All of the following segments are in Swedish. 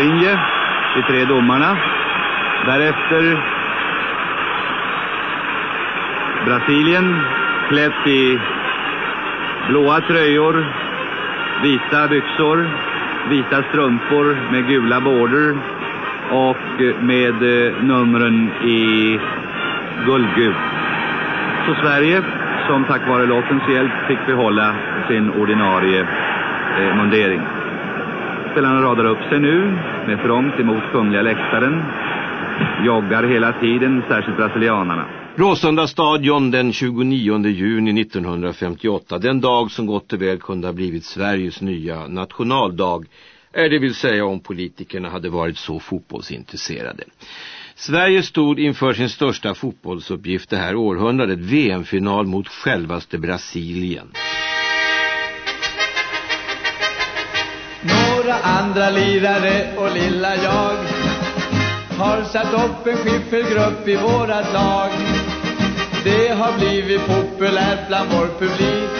linje, de tre domarna. Därefter Brasilien klätt i blåa tröjor, vita byxor, vita strumpor med gula border och med eh, numren i guldgult. Så Sverige, som tack vare lottens hjälp fick behålla sin ordinarie eh, mundering. Spelarna radar upp sig nu med front emot kungliga läktaren. Joggar hela tiden, särskilt brasilianarna. Råsunda stadion den 29 juni 1958, den dag som gott och väl kunde ha blivit Sveriges nya nationaldag, är det vill säga om politikerna hade varit så fotbollsintresserade. Sverige stod inför sin största fotbollsuppgift det här århundradet, VM-final mot självaste Brasilien. Andra lirare och lilla jag har satt upp en skiffelgrupp i vårat lag. Det har blivit populärt bland vår publik.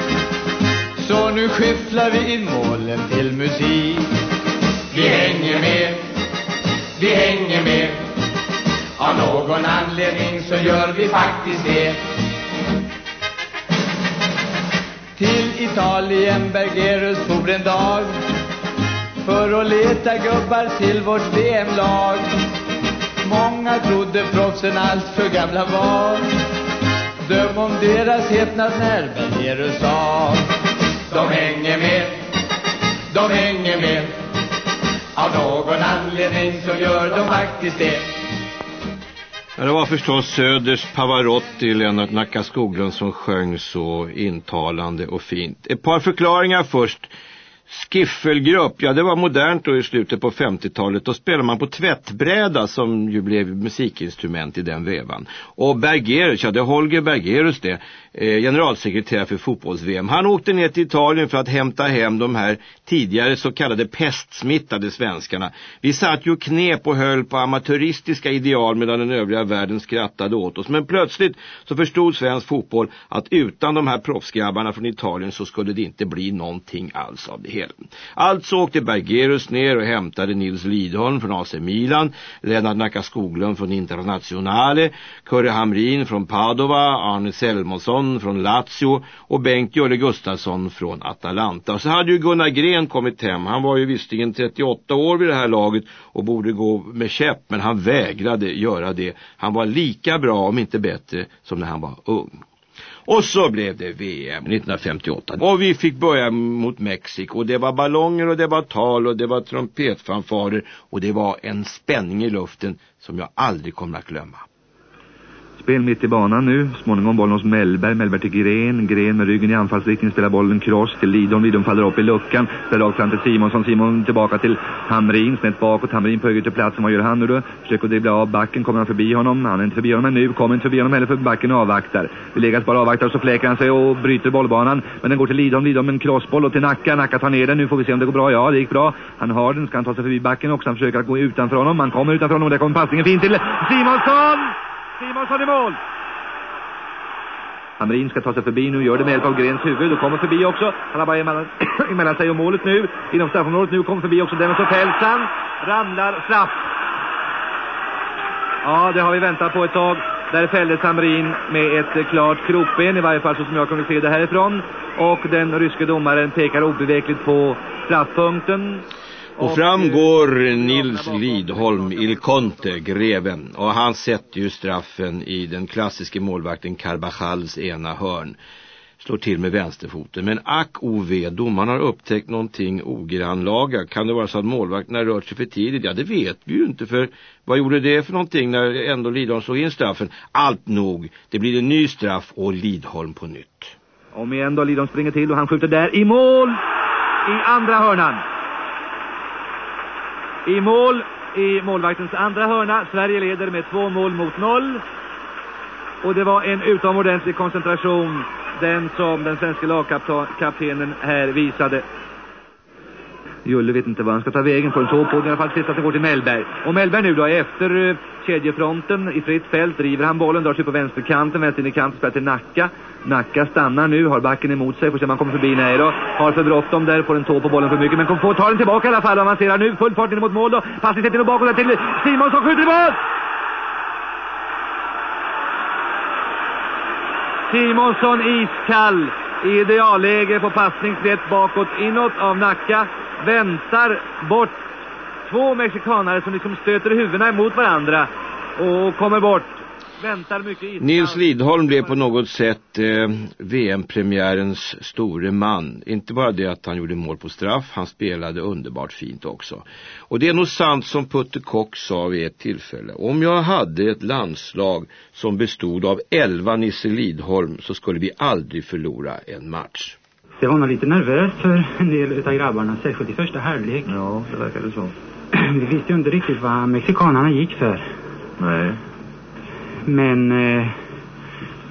Så nu skifflar vi in målen till musik. Vi hänger med, vi hänger med. Av någon anledning så gör vi faktiskt det. Till Italien Bergerus for en dag för att leta gubbar till vårt VM-lag. Många trodde proffsen allt för gamla var. Döm om deras häpnad när Bergerus sa. De hänger med, de hänger med. Av någon anledning så gör de faktiskt det. Det var förstås Söders Pavarotti, Lennart Nacka Skoglund som sjöng så intalande och fint. Ett par förklaringar först. Skiffelgrupp, ja det var modernt då i slutet på 50-talet. Då spelade man på tvättbräda som ju blev musikinstrument i den vevan. Och Bergerus, ja det är Holger Bergerus det, Eh, generalsekreterare för fotbolls-VM. Han åkte ner till Italien för att hämta hem de här tidigare så kallade pestsmittade svenskarna. Vi satt ju knep och höll på amatöristiska ideal medan den övriga världen skrattade åt oss. Men plötsligt så förstod svensk fotboll att utan de här proffsgrabbarna från Italien så skulle det inte bli någonting alls av det hela. Alltså åkte Bergerus ner och hämtade Nils Lidholm från AC Milan, Lennart Nacka Skoglund från Internationale, Kurre Hamrin från Padova, Arne Selmonsson från Lazio och Bengt Jölle Gustafsson från Atalanta. Och så hade ju Gunnar Gren kommit hem. Han var ju visserligen 38 år vid det här laget och borde gå med käpp men han vägrade göra det. Han var lika bra om inte bättre som när han var ung. Och så blev det VM 1958. Och vi fick börja mot Mexiko. Och det var ballonger och det var tal och det var trumpetfanfarer. Och det var en spänning i luften som jag aldrig kommer att glömma. Spel mitt i banan nu. Småningom bollen hos Mellberg. Mellberg till Gren. Gren med ryggen i anfallsriktning spelar bollen cross till Lidon. Lidon faller upp i luckan. Spelar rakt fram till Simonsson. Simon tillbaka till Hamrin. Snett bakåt. Hamrin på höger till platsen. Vad gör han nu då? Försöker dribbla av backen. Kommer han förbi honom? Han är inte förbi honom nu. Kommer inte förbi honom heller för backen avvaktar. Vi läggas bara avvaktar och så fläker han sig och bryter bollbanan. Men den går till Lidon. Lidon med en crossboll och till Nacka. Nacka tar ner den. Nu får vi se om det går bra. Ja, det gick bra. Han har den. Ska han ta sig förbi backen också? Han försöker att gå utanför honom. Han kommer utanför honom och där kommer passningen fint till Simonsson! Simonsson i mål! Hamrin ska ta sig förbi nu, gör det med hjälp av Grens huvud och kommer förbi också. Han har bara emellan, emellan sig och målet nu. Inom straffområdet nu kommer förbi också Dennis och Pelsan. Ramlar straff. Ja, det har vi väntat på ett tag. Där fälldes Hamrin med ett klart krokben, i varje fall så som jag kunde se det härifrån. Och den ryske domaren pekar obevekligt på straffpunkten. Och fram går Nils Lidholm, Il Conte, greven. Och han sätter ju straffen i den klassiska målvakten Carbajals ena hörn. Slår till med vänsterfoten. Men ack ov, domaren har upptäckt någonting ogrannlaga. Kan det vara så att målvakten har rört sig för tidigt? Ja, det vet vi ju inte. För vad gjorde det för någonting när ändå Lidholm slog in straffen? Allt nog. Det blir en ny straff och Lidholm på nytt. Om igen då, Lidholm springer till och han skjuter där i mål! I andra hörnan. I mål i målvaktens andra hörna. Sverige leder med två mål mot noll. Och det var en utomordentlig koncentration, den som den svenska lagkaptenen här visade. Julle vet inte vad han ska ta vägen på en så på i alla fall Sista att går till Mellberg. Och Mellberg nu då efter eh, kedjefronten i fritt fält driver han bollen, drar sig på vänsterkanten, vänster in i kanten, spelar till Nacka. Nacka stannar nu, har backen emot sig, får se om han kommer förbi Nej då. Har för bråttom där, får en tå på bollen för mycket, men kommer få ta den tillbaka i alla fall. Avancerar nu, full fart in mot mål då. Passning sätter och bakåt till Simonsson, skjuter i mål! Simonsson iskall i idealläge på passningsrätt bakåt inåt av Nacka. Väntar bort två mexikanare som liksom stöter huvudena emot varandra och kommer bort. Väntar mycket iskall. Nils Lidholm blev på något sätt eh, VM-premiärens store man. Inte bara det att han gjorde mål på straff, han spelade underbart fint också. Och det är nog sant som Putte Kock sa vid ett tillfälle. Om jag hade ett landslag som bestod av elva Nisse Lidholm så skulle vi aldrig förlora en match. Det var nog lite nervöst för en del utav grabbarna, särskilt i första halvlek. Ja, det verkade så. Vi visste ju inte riktigt vad mexikanerna gick för. Nej. Men eh,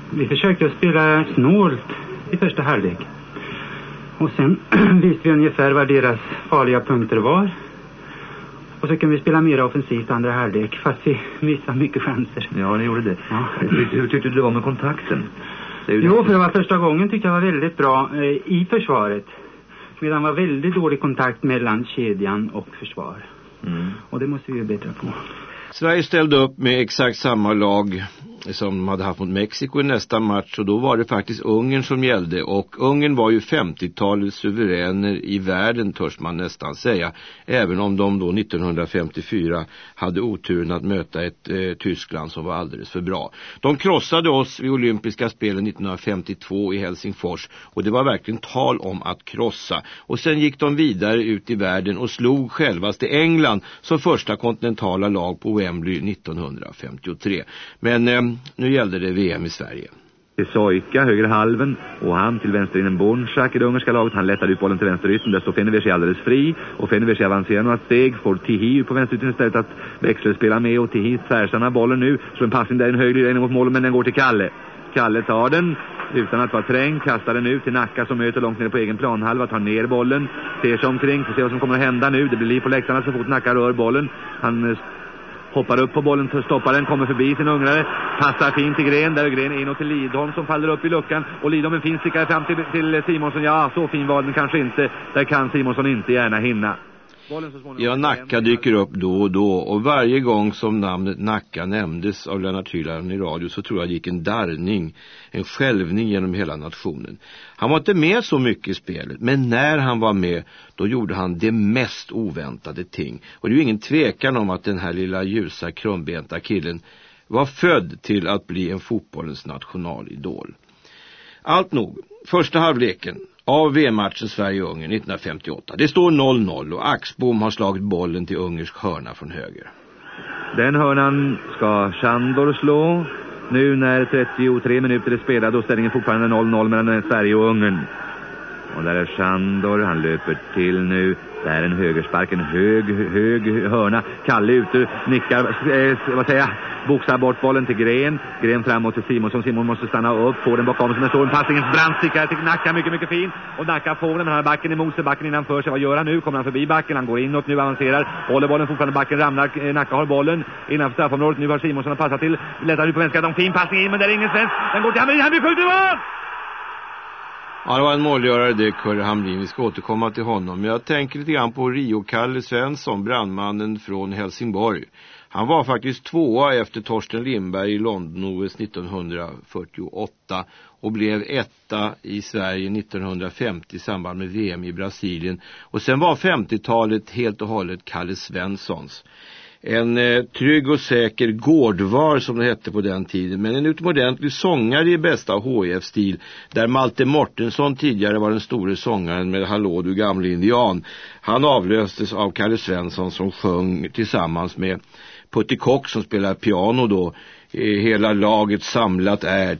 vi försökte att spela snålt i första halvlek. Och sen visste vi ungefär vad deras farliga punkter var. Och så kunde vi spela mer offensivt andra halvlek fast vi missade mycket chanser. Ja, ni gjorde det. Ja. Hur, hur tyckte du det var med kontakten? Det Jo, för det var första gången tyckte jag var väldigt bra eh, i försvaret. Medan det var väldigt dålig kontakt mellan kedjan och försvar. Mm. Och det måste vi ju bättra på. Sverige ställde upp med exakt samma lag som de hade haft mot Mexiko i nästa match. Och då var det faktiskt Ungern som gällde. Och Ungern var ju 50-talets suveräner i världen törs man nästan säga. Även om de då 1954 hade oturen att möta ett eh, Tyskland som var alldeles för bra. De krossade oss vid olympiska spelen 1952 i Helsingfors. Och det var verkligen tal om att krossa. Och sen gick de vidare ut i världen och slog självaste England som första kontinentala lag på Wembley 1953. Men eh, nu gällde det VM i Sverige. Till Sojka, höger halven och han till vänster in Bornschak Bonchak i det ungerska laget. Han lättade ut bollen till vänster ytten. Där står Feneversi alldeles fri. Och Feneversi avancerar några steg. Får Tihi på vänster ytten istället att Växlö spelar med. Och Tihi tvärstannar bollen nu. Så en passning där en hög lyra in mot målen men den går till Kalle. Kalle tar den utan att vara trängd, kastar den ut till Nacka som möter långt ner på egen planhalva, tar ner bollen, ser sig omkring, får se vad som kommer att hända nu. Det blir liv på läktarna så fort Nacka rör bollen. Han eh, hoppar upp på bollen, stoppar den, kommer förbi sin ungrare, passar fint till Gren, där är Gren inåt till Lidholm som faller upp i luckan och Lidholm en fin stickare fram till, till Simonsson. Ja, så fin var den kanske inte. Där kan Simonsson inte gärna hinna. Ja, Nacka dyker upp då och då och varje gång som namnet Nacka nämndes av Lennart Hyland i radio så tror jag det gick en darrning, en skälvning genom hela nationen. Han var inte med så mycket i spelet, men när han var med då gjorde han det mest oväntade ting. Och det är ju ingen tvekan om att den här lilla ljusa krumbenta killen var född till att bli en fotbollens nationalidol. Allt nog, första halvleken av VM-matchen Sverige-Ungern 1958. Det står 0-0 och Axbom har slagit bollen till ungersk hörna från höger. Den hörnan ska Sandor slå. Nu när 33 minuter är spelade och ställningen fortfarande 0-0 mellan Sverige och Ungern. Och där är Sandor, han löper till nu. Det är en högerspark, en hög, hög hörna. Kalle ute, nickar, eh, vad säger jag, boxar bort bollen till Gren. Gren framåt till Simonsson. Simon måste stanna upp, får den bakom sig. Men står en passning, brantstickare till Nacka, mycket, mycket fin. Och Nacka får den, men han har backen emot sig, backen innanför sig. Vad gör han nu? Kommer han förbi backen? Han går inåt nu, avancerar. Håller bollen fortfarande, backen ramlar. Eh, Nacka har bollen innanför straffområdet. Nu har Simonsson passat till. Lättar ut på vänster, en fin passning in, men där är ingen svensk. Den går till Hamrin, Han skjuter mål! Ja, det var en målgörare det, Kurre Hamrin. Vi ska återkomma till honom. Men jag tänker lite grann på Rio-Kalle Svensson, brandmannen från Helsingborg. Han var faktiskt tvåa efter Torsten Lindberg i London-OS 1948 och blev etta i Sverige 1950 i samband med VM i Brasilien. Och sen var 50-talet helt och hållet Kalle Svenssons. En eh, trygg och säker gårdvar som det hette på den tiden, men en utomordentlig sångare i bästa HIF-stil, där Malte Mortensson tidigare var den store sångaren med Hallå du gamle indian. Han avlöstes av Kalle Svensson som sjöng tillsammans med Putte Kock som spelar piano då. Eh, hela laget samlat är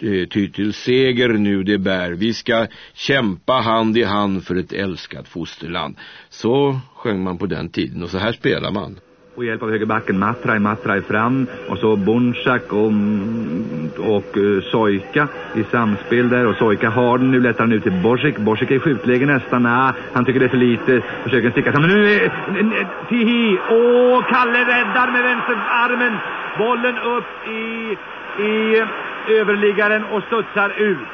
eh, ty till seger nu det bär. Vi ska kämpa hand i hand för ett älskat fosterland. Så sjöng man på den tiden och så här spelar man. Med hjälp av högerbacken Matraj, Matraj fram och så Bonchak och, och uh, Sojka i samspel där och Sojka har den, nu lättar han ut till Borsik, Borsik är i skjutläge nästan, ah, han tycker det är för lite, försöker sticka sig, men nu är Tihi, åh, Kalle räddar med vänsterarmen, bollen upp i, i eh, överliggaren och studsar ut.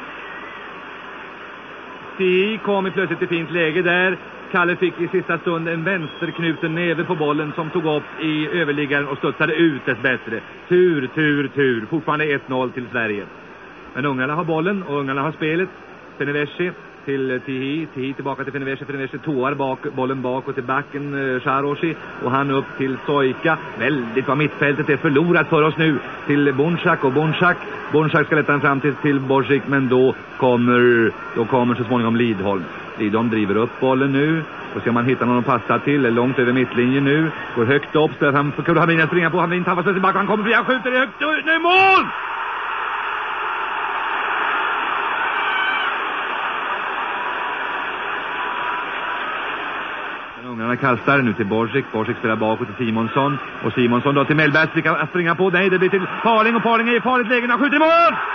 Tihi kom i plötsligt i fint läge där. Kalle fick i sista stund en vänsterknuten näve på bollen som tog upp i överliggaren och studsade ut dess bättre. Tur, tur, tur. Fortfarande 1-0 till Sverige. Men ungarna har bollen och ungarna har spelet. Feneveshi till Tihi, Tihi tillbaka till Feneveshi, Feneveshi toar bak, bollen bakåt till backen eh, Sharoshi och han upp till Sojka. Väldigt vad mittfältet är förlorat för oss nu till Bonchak och Bonchak. Bonchak ska lätta den fram till, till Borsik men då kommer, då kommer så småningom Lidholm. Lidholm driver upp bollen nu. Och ska man hittar någon att passa till. Långt över mittlinjen nu. Går högt upp. Spelar han kunde Kurhamina springa på. Hamrin tappar sig tillbaka. Han kommer fri. Han skjuter högt. Nu mål! Ungarna kastar nu till Borsik. Borsik spelar bakåt till Simonsson. Och Simonsson då till Mellberg att springa på. Nej, det blir till Parling och Parling är i farligt läge. Han skjuter i mål!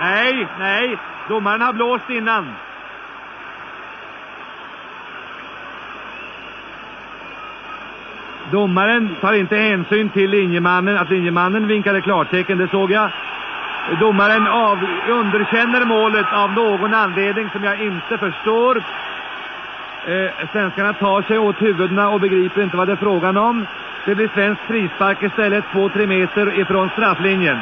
Nej, nej. Domaren har blåst innan. Domaren tar inte hänsyn till linjemannen, att linjemannen vinkade klartecken, det såg jag. Domaren av, underkänner målet av någon anledning som jag inte förstår. Eh, svenskarna tar sig åt huvudena och begriper inte vad det är frågan om. Det blir svensk frispark istället, 2-3 meter ifrån strafflinjen.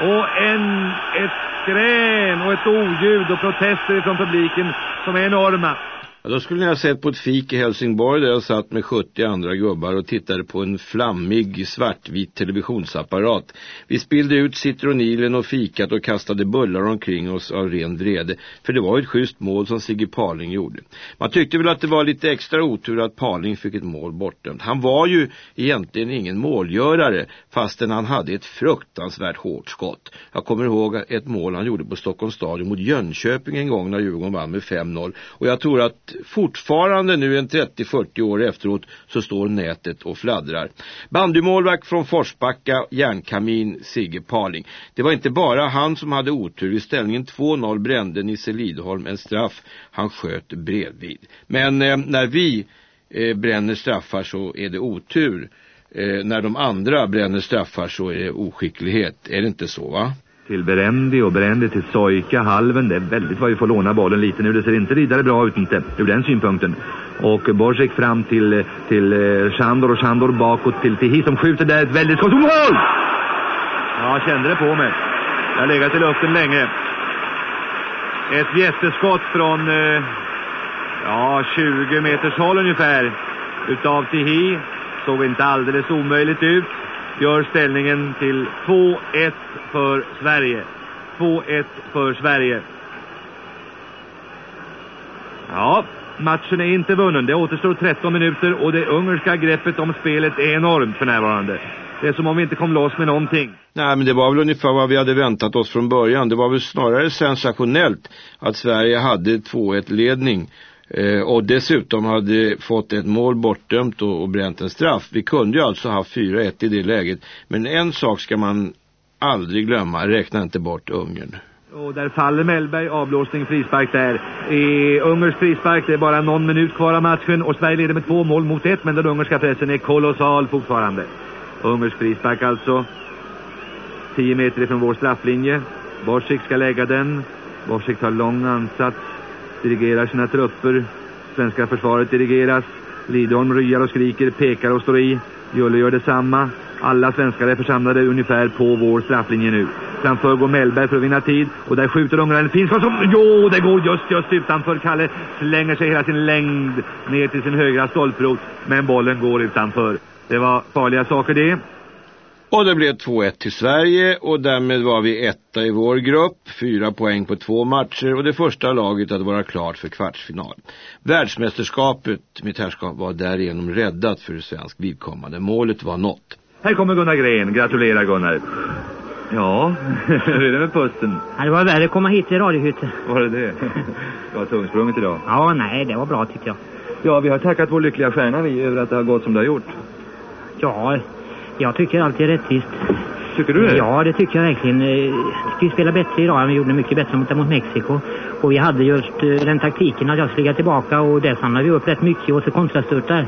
Och en, ett skrän och ett oljud och protester från publiken som är enorma. Ja, då skulle ni ha sett på ett fik i Helsingborg där jag satt med 70 andra gubbar och tittade på en flammig svartvit televisionsapparat. Vi spillde ut citronilen och fikat och kastade bullar omkring oss av ren vrede. För det var ett schysst mål som Sigge Parling gjorde. Man tyckte väl att det var lite extra otur att Parling fick ett mål bortdömt. Han var ju egentligen ingen målgörare fastän han hade ett fruktansvärt hårt skott. Jag kommer ihåg ett mål han gjorde på Stockholms stadion mot Jönköping en gång när Djurgården vann med 5-0. Och jag tror att fortfarande nu en 30-40 år efteråt så står nätet och fladdrar. Bandymålvakt från Forsbacka, järnkamin Sigge Parling. Det var inte bara han som hade otur. I ställningen 2-0 brände Nisse Lidholm en straff han sköt bredvid. Men eh, när vi eh, bränner straffar så är det otur. Eh, när de andra bränner straffar så är det oskicklighet. Är det inte så va? Till Berendi och Berendi till Sojka, halven. Det är väldigt vad vi får låna bollen lite nu. Det ser inte vidare bra ut inte ur den synpunkten. Och Borsek fram till, till eh, Chandor, och Shandor bakåt till Tihi som skjuter där ett väldigt skott. Mål! Ja, jag kände det på mig. Jag har legat i luften länge. Ett jätteskott från eh, ja, 20 meters håll ungefär utav Tihi. Såg inte alldeles omöjligt ut gör ställningen till 2-1 för Sverige. 2-1 för Sverige. Ja, matchen är inte vunnen. Det återstår 13 minuter och det ungerska greppet om spelet är enormt för närvarande. Det är som om vi inte kom loss med någonting. Nej, men det var väl ungefär vad vi hade väntat oss från början. Det var väl snarare sensationellt att Sverige hade 2-1-ledning Eh, och dessutom hade fått ett mål bortdömt och, och bränt en straff. Vi kunde ju alltså ha 4-1 i det läget. Men en sak ska man aldrig glömma, räkna inte bort Ungern. Och där faller Mellberg, avblåsning, frispark där. I Ungers frispark, det är bara någon minut kvar av matchen och Sverige leder med två mål mot ett, men den ungerska pressen är kolossal fortfarande. Ungers frispark alltså. 10 meter ifrån vår strafflinje. Borsik ska lägga den. Borsik tar lång ansats dirigerar sina trupper. Svenska försvaret dirigeras. Lidholm ryar och skriker, pekar och står i. Julle gör detsamma. Alla svenskar är församlade ungefär på vår strafflinje nu. Framför går Mellberg för att vinna tid. Och där skjuter ungraren en fin som... Jo, det går just, just utanför. Kalle slänger sig hela sin längd ner till sin högra stolprot. Men bollen går utanför. Det var farliga saker det. Och det blev 2-1 till Sverige och därmed var vi etta i vår grupp, fyra poäng på två matcher och det första laget att vara klart för kvartsfinal. Världsmästerskapet, mitt herrskap, var därigenom räddat för svensk vidkommande. Målet var nått. Här kommer Gunnar Gren, gratulerar Gunnar. Ja, hur är det med pusten? Ja, det var värre att komma hit till radiohytten. Var det det? Det var tungsprunget idag. Ja, nej, det var bra tycker jag. Ja, vi har tackat vår lyckliga stjärna vi över att det har gått som det har gjort. Ja, jag tycker allt är rättvist. Tycker du det? Ja, det tycker jag verkligen. Eh, Vi spelade bättre idag än vi gjorde mycket bättre mot, mot Mexiko. Och vi hade just eh, den taktiken att jag skulle ligga tillbaka och där samlade vi upp rätt mycket och så kontrastörtar.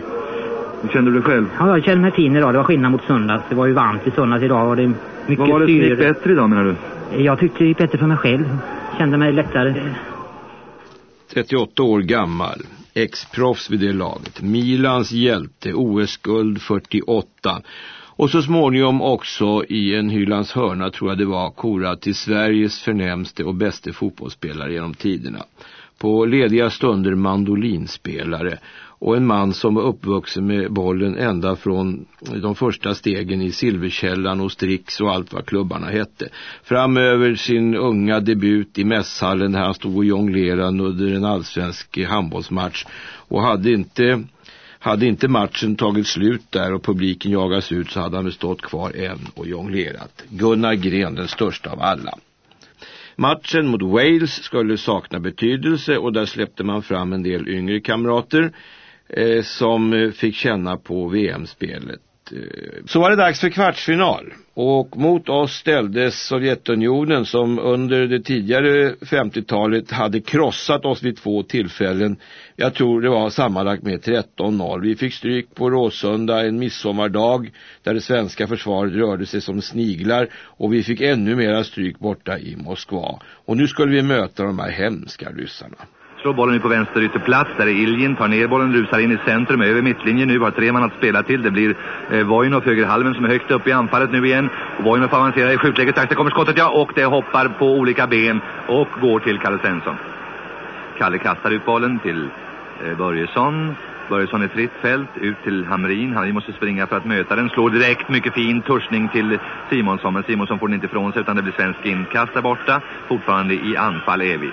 Kände du dig själv? Ja, jag känner mig fin idag. Det var skillnad mot söndags. Det var ju varmt i söndags idag och det är mycket Vad var det som gick bättre idag menar du? Jag tyckte det gick bättre för mig själv. Kände mig lättare. 38 år gammal, ex-proffs vid det laget, Milans hjälte, OS-guld 48 och så småningom också i en hyllans hörna tror jag det var korad till Sveriges förnämste och bäste fotbollsspelare genom tiderna. På lediga stunder mandolinspelare och en man som var uppvuxen med bollen ända från de första stegen i Silverkällan och Strix och allt vad klubbarna hette. Framöver sin unga debut i mässhallen där han stod och jonglerade under en allsvensk handbollsmatch och hade inte hade inte matchen tagit slut där och publiken jagas ut så hade han väl stått kvar än och jonglerat. Gunnar Gren, den största av alla. Matchen mot Wales skulle sakna betydelse och där släppte man fram en del yngre kamrater eh, som eh, fick känna på VM-spelet. Eh, så var det dags för kvartsfinal och mot oss ställdes Sovjetunionen som under det tidigare 50-talet hade krossat oss vid två tillfällen. Jag tror det var sammanlagt med 13-0. Vi fick stryk på Råsunda en midsommardag där det svenska försvaret rörde sig som sniglar och vi fick ännu mera stryk borta i Moskva. Och nu skulle vi möta de här hemska ryssarna. Slår bollen ut på vänster ytterplats. Där är Iljin, tar ner bollen, rusar in i centrum, över mittlinjen nu. Har tre man att spela till. Det blir eh, Vojnov, högerhalven som är högt upp i anfallet nu igen. Vojnov avancerar i skjutläget strax. Det kommer skottet ja, och det hoppar på olika ben och går till Kalle Svensson. Kalle kastar ut bollen till eh, Börjesson. Börjesson i fritt fält, ut till Hamrin. Hamrin måste springa för att möta den. Slår direkt, mycket fin tursning till Simonsson. Men Simonsson får den inte ifrån sig utan det blir svensk inkast där borta. Fortfarande i anfall är vi.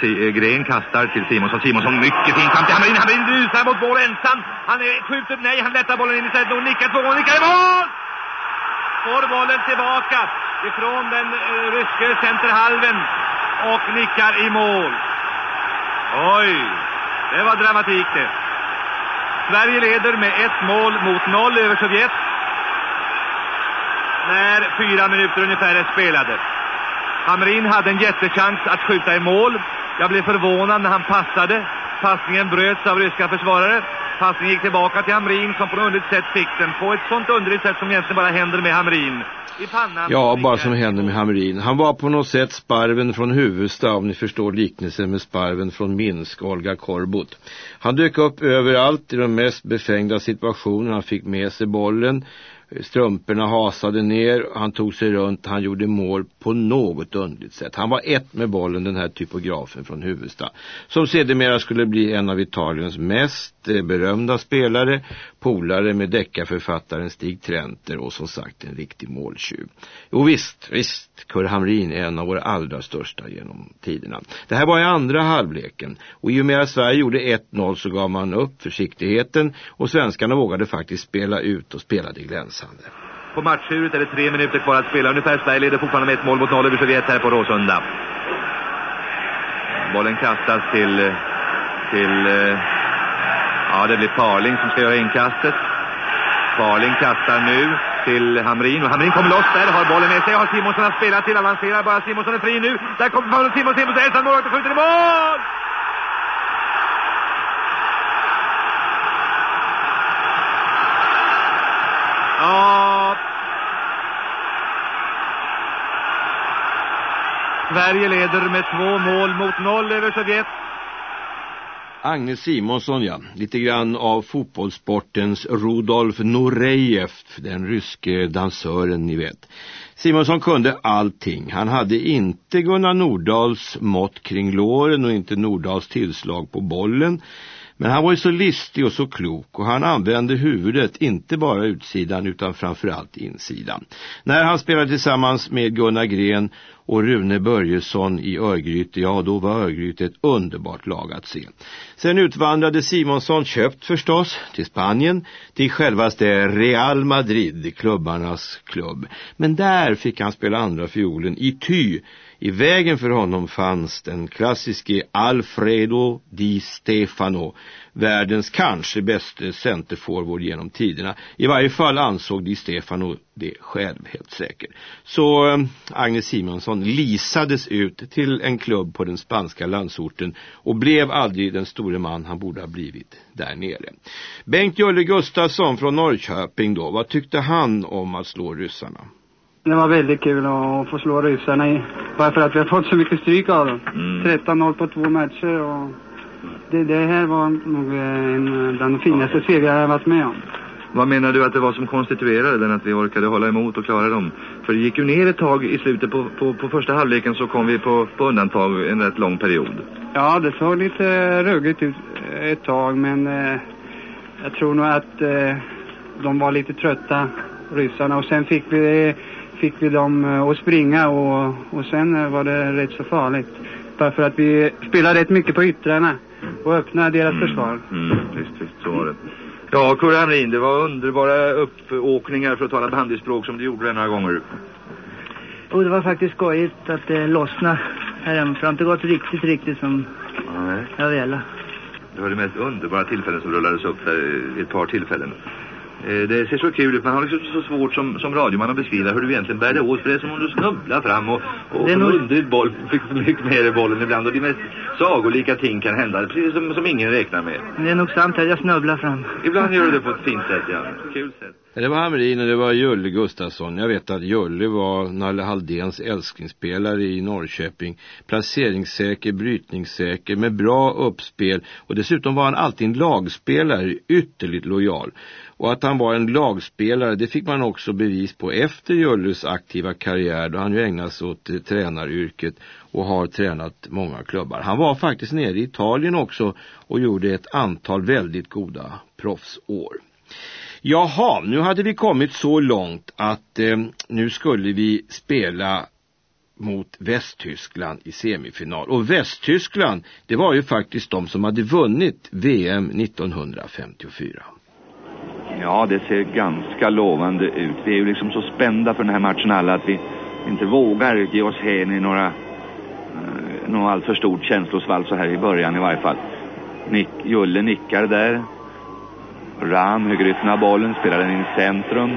Gren kastar till Simonsson. Simonsson mycket fint fram till Hamrin. Hamrin rusar mot mål ensam. Han är, skjuter, nej han lättar bollen in i stället och nickar två gånger. Nickar i mål! Får bollen tillbaka ifrån den eh, ryske centerhalven och nickar i mål. Oj, det var dramatik det. Sverige leder med ett mål mot noll över Sovjet. När fyra minuter ungefär är spelade. Hamrin hade en jättechans att skjuta i mål. Jag blev förvånad när han passade. Passningen bröts av ryska försvarare. Passningen gick tillbaka till Hamrin som på något underligt sätt fick den. På ett sånt underligt sätt som egentligen bara händer med Hamrin. I pannan. Ja, bara som händer med Hamrin. Han var på något sätt sparven från Huvudsta, om ni förstår liknelsen med sparven från Minsk, Olga Korbut. Han dök upp överallt i de mest befängda situationer. Han fick med sig bollen. Strumporna hasade ner, han tog sig runt, han gjorde mål på något underligt sätt. Han var ett med bollen, den här typografen från Huvudsta. Som sedermera skulle bli en av Italiens mest Eh, berömda spelare, polare med deckarförfattaren Stig Trenter och som sagt en riktig måltjuv. Jo visst, visst, Kurre Hamrin är en av våra allra största genom tiderna. Det här var i andra halvleken och i och med att Sverige gjorde 1-0 så gav man upp försiktigheten och svenskarna vågade faktiskt spela ut och spelade glänsande. På matchuret är det tre minuter kvar att spela. Ungefär Sverige leder fortfarande med ett mål mot noll över Sovjet här på Råsunda. Bollen kastas till... Eh, till eh, ja, det blir Parling som ska göra inkastet. Parling kastar nu till Hamrin och Hamrin kommer loss där, har bollen med sig, har Simonsson att spela till, avancerar bara, Simonsson är fri nu. Där kommer Simonsson, Simonsson, Simonsson, ensam målvakt och skjuter i mål! Ja. Sverige leder med två mål mot noll över Sovjet. Agne Simonsson, ja. Lite grann av fotbollssportens Rudolf Nurejev, den ryske dansören ni vet. Simonsson kunde allting. Han hade inte Gunnar Nordahls mått kring låren och inte Nordahls tillslag på bollen. Men han var ju så listig och så klok och han använde huvudet, inte bara utsidan utan framförallt insidan. När han spelade tillsammans med Gunnar Gren och Rune Börjesson i Örgryte, ja då var Örgryte ett underbart lag att se. Sen utvandrade Simonsson, köpt förstås, till Spanien, till självaste Real Madrid, klubbarnas klubb. Men där fick han spela andra fiolen i ty i vägen för honom fanns den klassiske Alfredo Di Stefano, världens kanske bästa centerforward genom tiderna. I varje fall ansåg Di Stefano det själv helt säkert. Så eh, Agnes Simonsson lisades ut till en klubb på den spanska landsorten och blev aldrig den store man han borde ha blivit där nere. Bengt Jölle Gustafsson från Norrköping då, vad tyckte han om att slå ryssarna? Det var väldigt kul att få slå ryssarna i, bara för att vi har fått så mycket stryk av dem. Mm. 13-0 på två matcher och det, det här var nog en bland de finaste segrar jag har varit med om. Vad menar du att det var som konstituerade den att vi orkade hålla emot och klara dem? För det gick ju ner ett tag i slutet på, på, på första halvleken så kom vi på, på undantag en rätt lång period. Ja, det såg lite ruggigt ut ett tag men eh, jag tror nog att eh, de var lite trötta, ryssarna. Och sen fick vi, fick vi dem eh, att springa och, och sen eh, var det rätt så farligt. Därför att vi spelade rätt mycket på yttrarna och öppnade deras mm. försvar. Mm, visst, visst, så var det. Ja, Kurre Hamrin, det var underbara uppåkningar för att tala bandyspråk som du gjorde det några gånger. Och det var faktiskt skojigt att det lossnade här hemma. För det har inte gått riktigt, riktigt som Nej. jag ville. Det var det mest underbara tillfällen som rullades upp där ett par tillfällen. Eh, det ser så kul ut. Man har liksom så svårt som, som radioman att beskriva hur du egentligen bär det åt. För det är som om du snubblar fram och, och det är nog... underligt boll fick mycket mer i bollen ibland. Och de mest sagolika ting kan hända. Precis som, som ingen räknar med. Det är nog sant att jag snubblar fram. Ibland gör du det på ett fint sätt, ja. Kul sätt. Det var Hamrin och det var Julle Gustafsson. Jag vet att Julle var Nalle Halldéns älsklingsspelare i Norrköping. Placeringssäker, brytningssäker, med bra uppspel. Och dessutom var han alltid en lagspelare, ytterligt lojal. Och att han var en lagspelare, det fick man också bevis på efter Jölles aktiva karriär då han ju ägnade sig åt eh, tränaryrket och har tränat många klubbar. Han var faktiskt nere i Italien också och gjorde ett antal väldigt goda proffsår. Jaha, nu hade vi kommit så långt att eh, nu skulle vi spela mot Västtyskland i semifinal. Och Västtyskland, det var ju faktiskt de som hade vunnit VM 1954. Ja, det ser ganska lovande ut. Vi är ju liksom så spända för den här matchen alla att vi inte vågar ge oss hän i några eh, något alltför stort känslosvall så här i början i varje fall. Nick, Julle nickar där. Ram högerytten av bollen, spelar den in i centrum.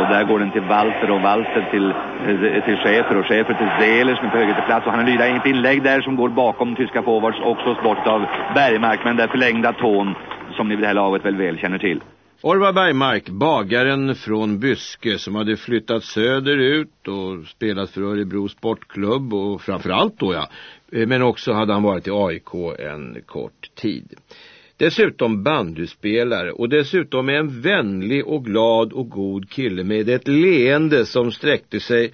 Och där går den till Walter och Walter till, eh, till Schäfer och Schäfer till Zeler som är på höger till plats Och han lyder ett inlägg där som går bakom tyska forwards också bort av Bergmark. Men där förlängda tån som ni vid det här laget väl väl känner till. Orvar Bergmark, bagaren från Byske som hade flyttat söderut och spelat för Örebro Sportklubb och framförallt då ja. Eh, men också hade han varit i AIK en kort tid. Dessutom bandyspelare och dessutom en vänlig och glad och god kille med ett leende som sträckte sig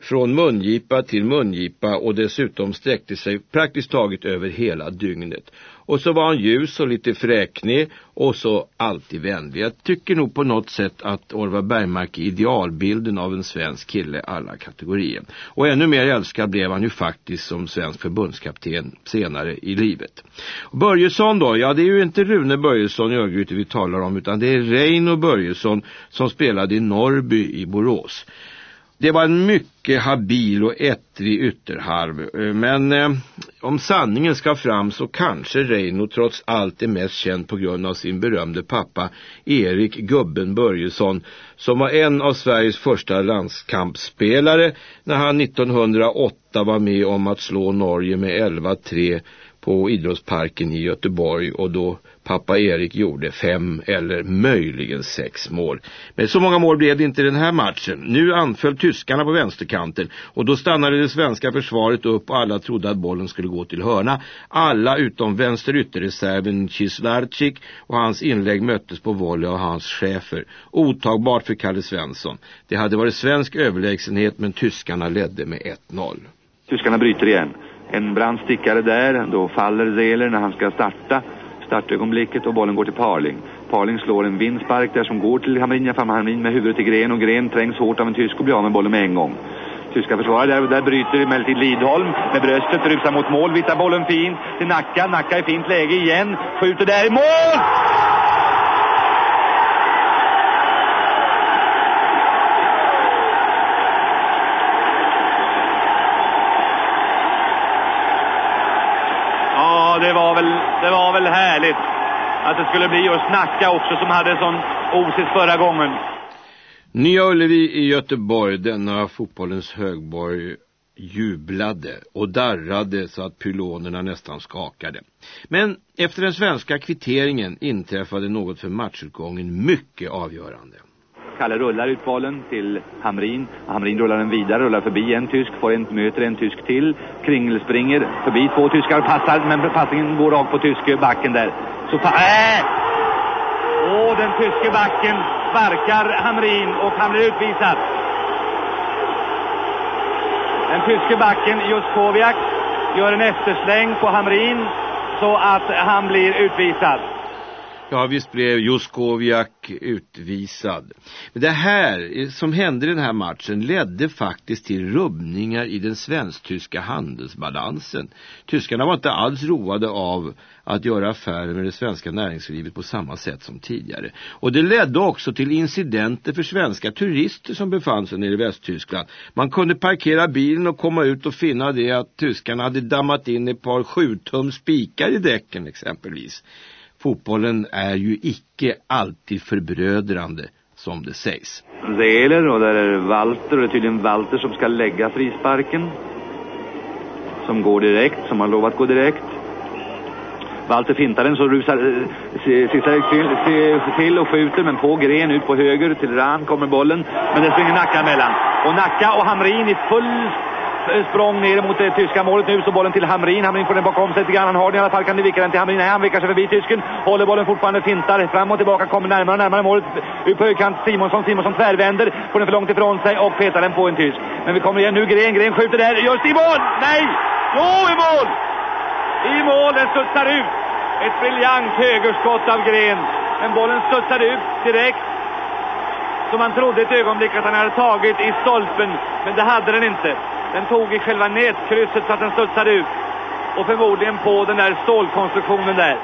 från mungipa till mungipa och dessutom sträckte sig praktiskt taget över hela dygnet. Och så var han ljus och lite fräknig och så alltid vänlig. Jag tycker nog på något sätt att Orvar Bergmark är idealbilden av en svensk kille alla kategorier. Och ännu mer älskad blev han ju faktiskt som svensk förbundskapten senare i livet. Börjesson då, ja det är ju inte Rune Börjesson i Örgryte vi talar om utan det är Reino Börjesson som spelade i Norrby i Borås. Det var en mycket habil och ettrig ytterharv, eh, Men eh, om sanningen ska fram så kanske Reino trots allt är mest känd på grund av sin berömde pappa Erik Gubben Börjesson som var en av Sveriges första landskampsspelare när han 1908 var med om att slå Norge med 11-3 på idrottsparken i Göteborg och då pappa Erik gjorde fem eller möjligen sex mål. Men så många mål blev det inte i den här matchen. Nu anföll tyskarna på vänsterkanten och då stannade det svenska försvaret upp och alla trodde att bollen skulle gå till hörna. Alla utom vänsterytterreserven Kislarczyk och hans inlägg möttes på volley av hans chefer. Otagbart för Kalle Svensson. Det hade varit svensk överlägsenhet men tyskarna ledde med 1-0. Tyskarna bryter igen. En brandstickare där, då faller Zeler när han ska starta startögonblicket och bollen går till Parling. Parling slår en vindspark där som går till Hamrin. Fram Hamrin med huvudet i Gren och Gren trängs hårt av en tysk och blir av med bollen med en gång. Tyska försvarare där, där bryter emellertid Lidholm med bröstet, rusar mot mål, vittar bollen fint till Nacka. Nacka i fint läge igen, skjuter där i mål! Ja, det var väl, det var väl härligt att det skulle bli just Nacka också som hade sån osis förra gången. Nya Ullevi i Göteborg, denna fotbollens högborg, jublade och darrade så att pylonerna nästan skakade. Men efter den svenska kvitteringen inträffade något för matchutgången mycket avgörande. Kalle rullar ut bollen till Hamrin. Hamrin rullar den vidare, rullar förbi en tysk, får en, möter en tysk till. Kringel springer förbi två tyskar, passar, men passningen går rakt på tyske backen där. Så fa äh! Och den tyske backen sparkar Hamrin och han blir utvisad. Den tyske backen Juskoviak gör en eftersläng på Hamrin så att han blir utvisad. Ja, visst blev Juskoviak utvisad. Men det här som hände i den här matchen ledde faktiskt till rubbningar i den svensk-tyska handelsbalansen. Tyskarna var inte alls roade av att göra affärer med det svenska näringslivet på samma sätt som tidigare. Och det ledde också till incidenter för svenska turister som befann sig nere i Västtyskland. Man kunde parkera bilen och komma ut och finna det att tyskarna hade dammat in ett par sjutums spikar i däcken exempelvis fotbollen är ju icke alltid förbrödrande som det sägs. Zähler och där är Walter och det är tydligen Walter som ska lägga frisparken. Som går direkt, som har lovat gå direkt. Walter fintar den så rusar eh, Cesarek till, till och skjuter men på gren ut på höger till Ran kommer bollen. Men det springer Nacka emellan. Och Nacka och Hamrin i full språng ner mot det tyska målet nu så bollen till Hamrin. Hamrin får den bakom sig lite grann. Han har den i alla fall. Kan ni vicka den till Hamrin? Nej, han vickar sig förbi tysken. Håller bollen fortfarande, fintar fram och tillbaka. Kommer närmare och närmare målet. Ut på högkant Simonsson. Simonsson tvärvänder. Får den för långt ifrån sig och petar den på en tysk. Men vi kommer igen nu. Gren, Gren skjuter där. Just i mål! Nej! Jo, i mål! I mål, den studsar ut. Ett briljant högerskott av Gren. Men bollen studsar ut direkt som man trodde ett ögonblick att han hade tagit i stolpen. Men det hade den inte. Den tog i själva nätkrysset så att den studsade ut. Och förmodligen på den där stålkonstruktionen där.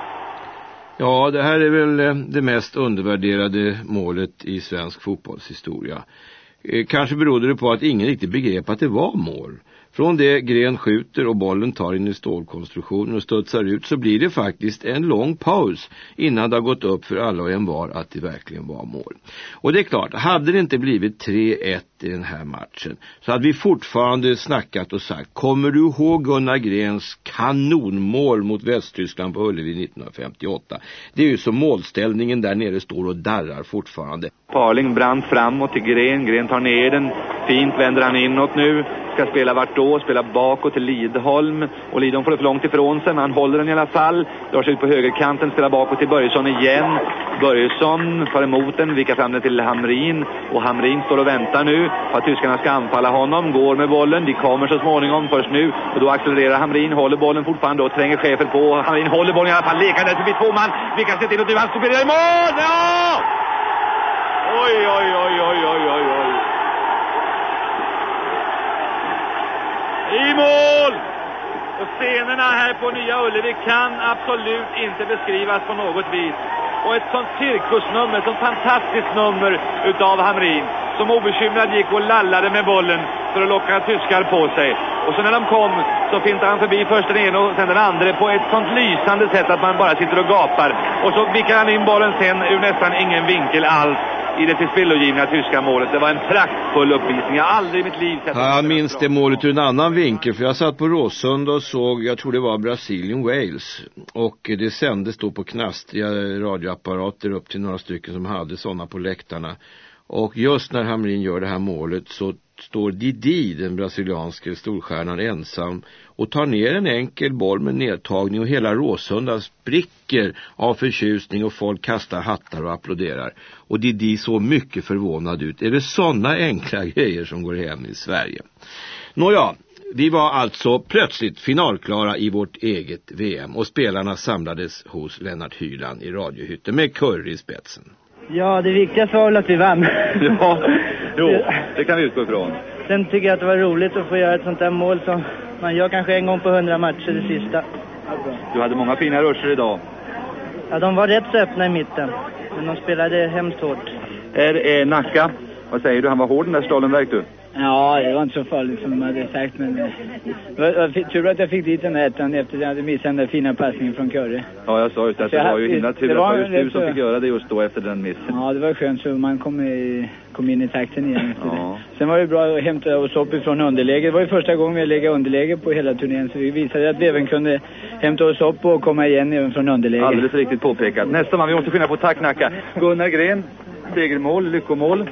Ja, det här är väl eh, det mest undervärderade målet i svensk fotbollshistoria. Eh, kanske berodde det på att ingen riktigt begrep att det var mål. Från det Gren skjuter och bollen tar in i stålkonstruktionen och studsar ut så blir det faktiskt en lång paus innan det har gått upp för alla och en var att det verkligen var mål. Och det är klart, hade det inte blivit 3-1 i den här matchen så hade vi fortfarande snackat och sagt kommer du ihåg Gunnar Grens kanonmål mot Västtyskland på Ullevi 1958? Det är ju som målställningen där nere står och darrar fortfarande. Parling brant framåt till Gren, Gren tar ner den, fint vänder han inåt nu ska spela vart då? Spela bakåt till Lidholm. Och Lidholm får det för långt ifrån sig, men han håller den i alla fall. Drar sig ut på högerkanten, spelar bakåt till Börjesson igen. Börjesson tar emot den, vickar fram den till Hamrin. Och Hamrin står och väntar nu på att tyskarna ska anfalla honom. Går med bollen, de kommer så småningom först nu. Och då accelererar Hamrin, håller bollen fortfarande och tränger chefen på. Hamrin håller bollen i alla fall, lekar där förbi två man. Vickar sig till och nu, han står i mål! Ja! Oj, oj, oj, oj, oj, oj, oj. I mål! Och scenerna här på Nya Ullevi kan absolut inte beskrivas på något vis. Och ett sånt cirkusnummer, ett sånt fantastiskt nummer utav Hamrin. Som obekymrad gick och lallade med bollen för att locka tyskar på sig. Och så när de kom så fintade han förbi först den ena och sen den andra på ett sånt lysande sätt att man bara sitter och gapar. Och så vickar han in bollen sen ur nästan ingen vinkel alls i det tillspillogivna tyska målet. Det var en praktfull uppvisning. Jag har aldrig i mitt liv sett... Ja, jag minns det målet ur en annan vinkel. För jag satt på Råsunda och såg, jag tror det var Brasilien-Wales. Och det sändes då på knastriga radioapparater upp till några stycken som hade sådana på läktarna. Och just när Hamrin gör det här målet så står Didi, den brasilianske storstjärnan, ensam och tar ner en enkel boll med nedtagning och hela Råsunda spricker av förtjusning och folk kastar hattar och applåderar. Och Didi så mycket förvånad ut. Är det sådana enkla grejer som går hem i Sverige? Nåja, vi var alltså plötsligt finalklara i vårt eget VM och spelarna samlades hos Lennart Hyland i radiohytten med Curry i spetsen. Ja, det viktigaste var väl att vi vann. Ja, jo, det kan vi utgå ifrån. Sen tycker jag att det var roligt att få göra ett sånt där mål som man gör kanske en gång på hundra matcher, det sista. Du hade många fina ruscher idag. Ja, de var rätt så öppna i mitten. Men de spelade hemskt hårt. Här är Nacka. Vad säger du? Han var hård den där Stollenberg du. Ja, det var inte så farligt som de hade sagt, men eh, det var, det var tur att jag fick dit den här ettan efter att jag hade missat den där fina passningen från Curry. Ja, jag sa just att Så det var ju himla tur det att det var just du som fick göra det just då efter den missen. Ja, det var skönt så man kom, i, kom in i takten igen efter Ja. det. Sen var det bra att hämta oss upp ifrån underläge. Det var ju första gången vi lägga underläge på hela turnén så vi visade att vi även kunde hämta oss upp och komma igen även från underläge. Alldeles riktigt påpekat. Nästa man, vi måste skynda på tacknacka. Gunnar Gren, segermål, lyckomål.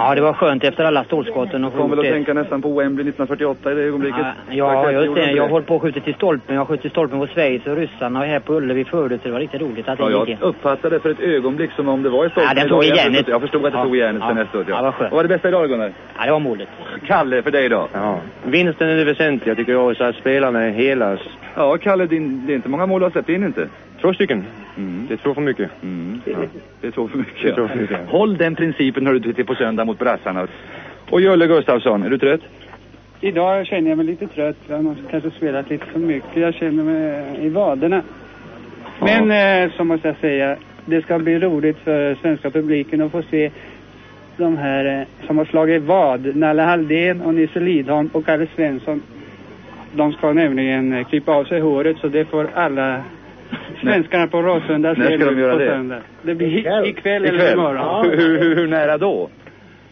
Ja, det var skönt efter alla stålskotten och Kom väl att tänka nästan på Wembley 1948 i det ögonblicket. Ja, Tack, just det. Jag har på och skjutit i stolpen. Jag har skjutit i stolpen på Schweiz och ryssarna och här på Ullevi förut. Så det var riktigt roligt att det Ja, gick jag uppfattade det för ett ögonblick som om det var i stolpen. Ja, det stod i Jag järnet. förstod- Jag förstod att det Ja. stod i järnet Ja. sen efteråt. Ja. Ja, vad skönt. Vad var det bästa idag Gunnar? Ja, det var målet. Kalle, för dig då? Ja. Vinsten är det väsentliga tycker jag också att spelarna är hela. Ja, Kalle, din, det är inte många mål du har släppt in inte. Två stycken. Mm. Det är två för mycket. Mm. Det är två för mycket. Två för mycket. Håll den principen hör du till på söndag mot brassarna. Och Jölle Gustafsson, är du trött? Idag känner jag mig lite trött. Jag har kanske spelat lite för mycket. Jag känner mig i vaderna. Men eh, så måste jag säga, det ska bli roligt för svenska publiken att få se de här eh, som har slagit vad. Nalle Halldén och Nisse Lidholm och Kalle Svensson. De ska nämligen eh, klippa av sig håret så det får alla svenskarna på Råsunda När ska de göra på det? söndag. Det blir ikväll, ikväll eller Ikväll? imorgon. Hur, hur, hur, hur nära då?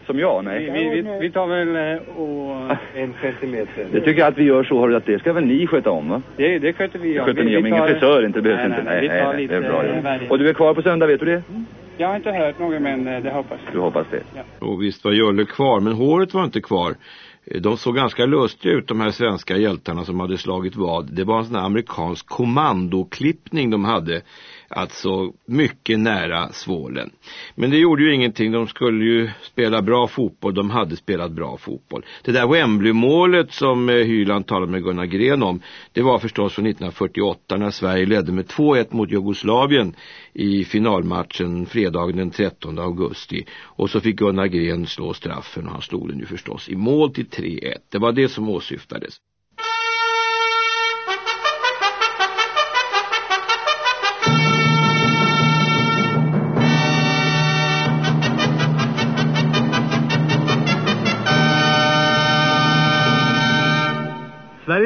Som jag? Nej. Vi, vi, vi tar väl eh, och... En centimeter. Det tycker jag att vi gör så, att det ska väl ni sköta om va? Det, det sköter vi Det om. sköter Vi- ni om, ingen tar- frisör inte, det behövs Nej, inte. nej, vi tar det lite är bra det. varje. Och du är kvar på söndag, vet du det? Jag har inte hört något men eh, det hoppas jag. Du hoppas det. Och visst var Jölle kvar, men håret var inte kvar. De såg ganska lustiga ut de här svenska hjältarna som hade slagit vad. Det var en sån här amerikansk kommandoklippning de hade. Alltså mycket nära svålen. Men det gjorde ju ingenting, de skulle ju spela bra fotboll, de hade spelat bra fotboll. Det där Wembley-målet som eh, Hyland talade med Gunnar Gren om, det var förstås från 1948 när Sverige ledde med 2-1 mot Jugoslavien i finalmatchen fredagen den 13 augusti. Och så fick Gunnar Gren slå straffen och han slog den ju förstås i mål till 3-1. Det var det som åsyftades.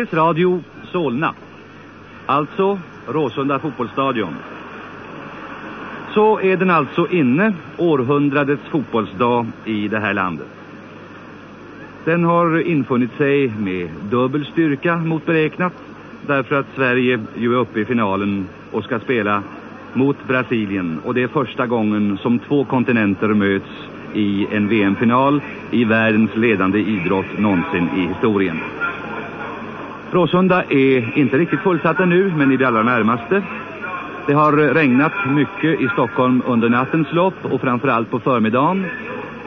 Sveriges Radio Solna. Alltså Råsunda fotbollsstadion. Så är den alltså inne, århundradets fotbollsdag i det här landet. Den har infunnit sig med dubbel styrka mot beräknat därför att Sverige ju är uppe i finalen och ska spela mot Brasilien och det är första gången som två kontinenter möts i en VM-final i världens ledande idrott någonsin i historien. Råsunda är inte riktigt fullsatt ännu, men i det allra närmaste. Det har regnat mycket i Stockholm under nattens lopp och framförallt på förmiddagen.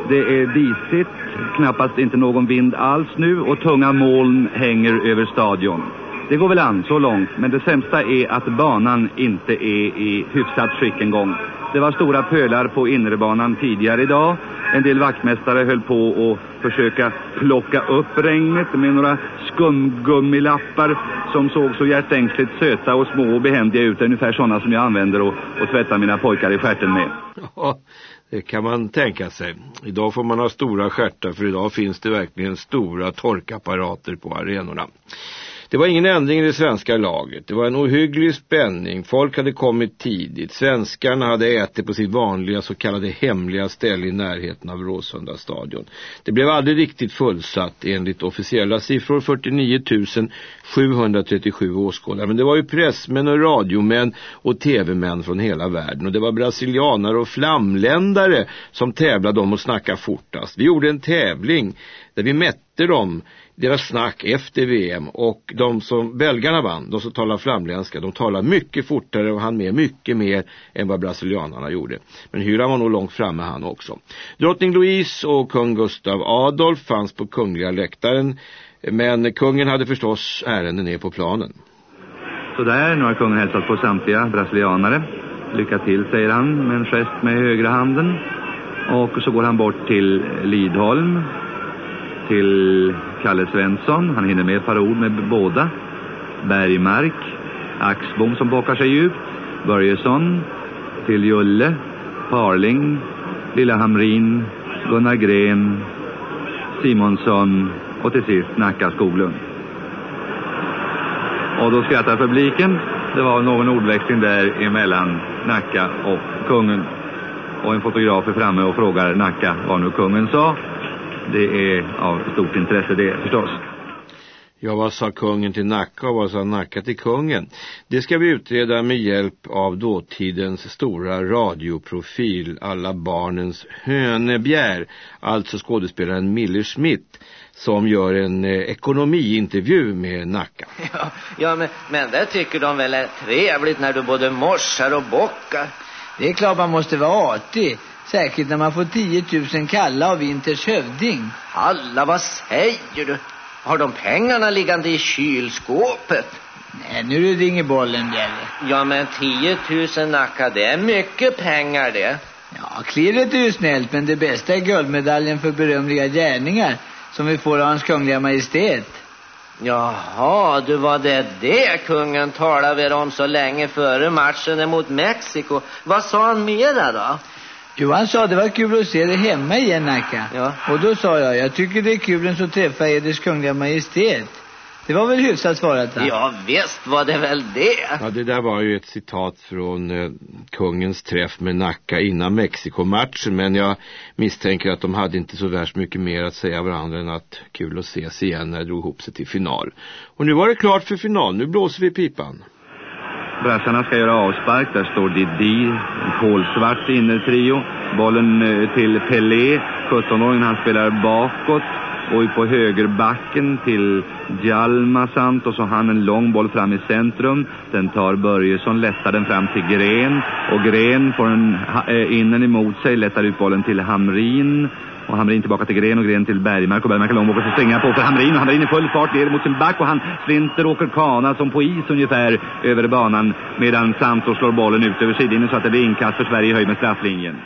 Det är disigt, knappast inte någon vind alls nu och tunga moln hänger över stadion. Det går väl an så långt, men det sämsta är att banan inte är i hyfsat skick en gång. Det var stora pölar på innerbanan tidigare idag. En del vaktmästare höll på att försöka plocka upp regnet med några skumgummilappar som såg så hjärtängsligt söta och små och behändiga ut. Ungefär sådana som jag använder och, och tvättar mina pojkar i stjärten med. Ja, det kan man tänka sig. Idag får man ha stora stjärtar för idag finns det verkligen stora torkapparater på arenorna. Det var ingen ändring i det svenska laget. Det var en ohygglig spänning. Folk hade kommit tidigt. Svenskarna hade ätit på sitt vanliga så kallade hemliga ställe i närheten av Råsunda stadion. Det blev aldrig riktigt fullsatt enligt officiella siffror 49 737 åskådare. Men det var ju pressmän och radiomän och tv-män från hela världen. Och det var brasilianare och flamländare som tävlade om att snacka fortast. Vi gjorde en tävling där vi mätte dem deras snack efter VM och de som belgarna vann, de som talar flamländska, de talar mycket fortare och han med mycket mer än vad brasilianarna gjorde. Men Hyran var nog långt framme han också. Drottning Louise och kung Gustav Adolf fanns på kungliga läktaren men kungen hade förstås ärenden ner på planen. Så där, nu har kungen hälsat på samtliga brasilianare. Lycka till, säger han med en gest med högra handen. Och så går han bort till Lidholm, till Kalle Svensson. Han hinner med ett par ord med båda. Bergmark, Axbom som bockar sig djupt, Börjesson, till Julle, Parling, Lilla Hamrin, Gunnar Gren, Simonsson och till sist Nacka Skoglund. Och då skrattar publiken. Det var någon ordväxling där emellan Nacka och kungen. Och en fotograf är framme och frågar Nacka vad nu kungen sa. Det är av stort intresse det förstås. Ja, vad sa kungen till Nacka och vad sa Nacka till kungen? Det ska vi utreda med hjälp av dåtidens stora radioprofil, alla barnens hönebjär, alltså skådespelaren Miller Smith som gör en eh, ekonomiintervju med Nacka. Ja, ja men, men det tycker de väl är trevligt när du både morsar och bockar. Det är klart man måste vara artig. Särskilt när man får 10 000 kalla av vinters hövding. Alla, vad säger du? Har de pengarna liggande i kylskåpet? Nej, nu är det ringer bollen, Bjelle. Ja, men 10 000 nacka, det är mycket pengar det. Ja, klirret är ju snällt, men det bästa är guldmedaljen för berömliga gärningar som vi får av hans kungliga majestät. Jaha, du var det det kungen talade om så länge före matchen mot Mexiko. Vad sa han mera då? Jo, han sa det var kul att se dig hemma igen, Nacka. Ja. Och då sa jag, jag tycker det är kul att träffa eders kungliga majestät. Det var väl hyfsat svarat, va? Ja, visst var det väl det. Ja, det där var ju ett citat från eh, kungens träff med Nacka innan Mexikomatchen. Men jag misstänker att de hade inte så värst mycket mer att säga varandra än att kul att ses igen när det drog ihop sig till final. Och nu var det klart för final. Nu blåser vi pipan. Brassarna ska göra avspark. Där står Didi, en kolsvart innertrio. Bollen eh, till Pelé, 17-åringen. Han spelar bakåt. Och på högerbacken till Hjalmar Santos och han en lång boll fram i centrum. Den tar Börjesson, lättar den fram till Gren. Och Gren får en äh, eh, innen emot sig, lättar ut bollen till Hamrin. Och Hamrin tillbaka till Gren och Gren till Bergmark. Och Bergmark är långbåge och så springer på för Hamrin. Och Hamrin i full fart ner mot sin back. Och han slinter åker kana som på is ungefär över banan. Medan Santos slår bollen ut över sidlinjen så att det blir inkast för Sverige i höjd med strafflinjen.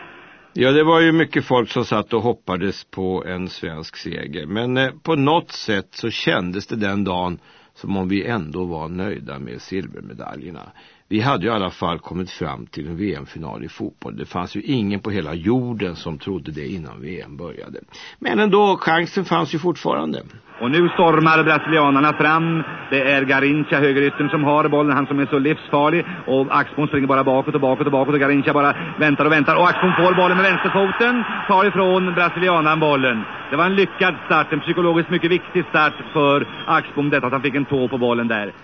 Ja, det var ju mycket folk som satt och hoppades på en svensk seger. Men eh, på något sätt så kändes det den dagen som om vi ändå var nöjda med silvermedaljerna. Vi hade ju i alla fall kommit fram till en VM-final i fotboll. Det fanns ju ingen på hela jorden som trodde det innan VM började. Men ändå, chansen fanns ju fortfarande. Och nu stormar brasilianarna fram. Det är Garincha, högeryttern, som har bollen. Han som är så livsfarlig. Och Axbom springer bara bakåt och bakåt och bakåt. Och Garincha bara väntar och väntar. Och Axbom får bollen med vänsterfoten. Tar ifrån brasilianaren bollen. Det var en lyckad start. En psykologiskt mycket viktig start för Axbom. Detta att han fick en tå på bollen där.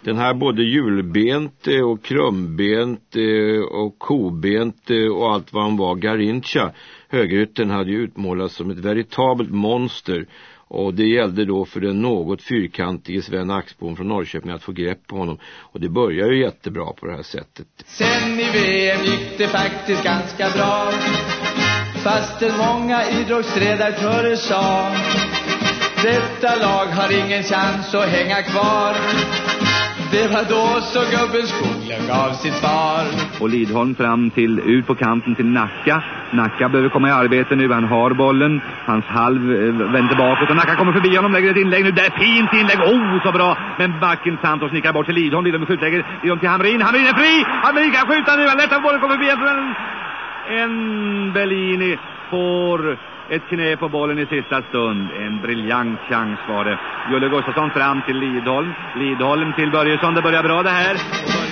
Den här både hjulbent och krumbent och kobent och allt vad han var. Garincha, högeryttern, hade ju utmålats som ett veritabelt monster. Och det gällde då för den något fyrkantige Sven Axbom från Norrköping att få grepp på honom. Och det börjar ju jättebra på det här sättet. Sen i VM gick det faktiskt ganska bra. Fastän många idrottsredaktörer sa Detta lag har ingen chans att hänga kvar. Det var då så gubben Skoglund gav sitt svar. Och Lidholm fram till, ut på kanten till Nacka. Nacka behöver komma i arbete nu, han har bollen. Hans halv eh, vänder bakåt och Nacka kommer förbi honom, lägger ett inlägg nu. Det är fint inlägg, oh så bra! Men backen Santos nickar bort till Lidholm, Lidholm skjutlägger, Lidholm till Hamrin, Hamrin är fri! Hamrin kan skjuta nu, han lättar bollen, kommer förbi. En, Bellini får ett knä på bollen i sista stund. En briljant chans var det. Julle Gustafsson fram till Lidholm. Lidholm till Börjesson. Det börjar bra det här.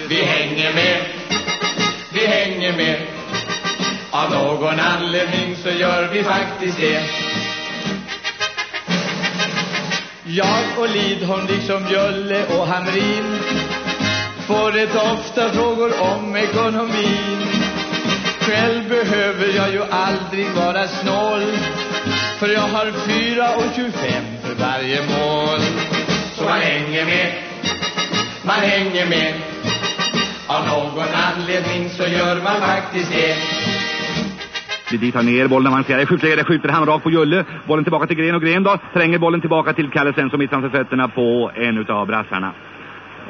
Vi hänger med. Vi hänger med. Av någon anledning så gör vi faktiskt det. Jag och Lidholm liksom Julle och Hamrin får rätt ofta frågor om ekonomin. Själv behöver jag ju aldrig vara snål. För jag har fyra och 25 för varje mål. Så man hänger med Man hänger med. Av någon anledning så gör man faktiskt det. Didi tar ner bollen, han ser det. Skjutläge, skjuter han rakt på Julle. Bollen tillbaka till Gren och Gren då tränger bollen tillbaka till Kalle sen som mitt framför fötterna på en utav brassarna.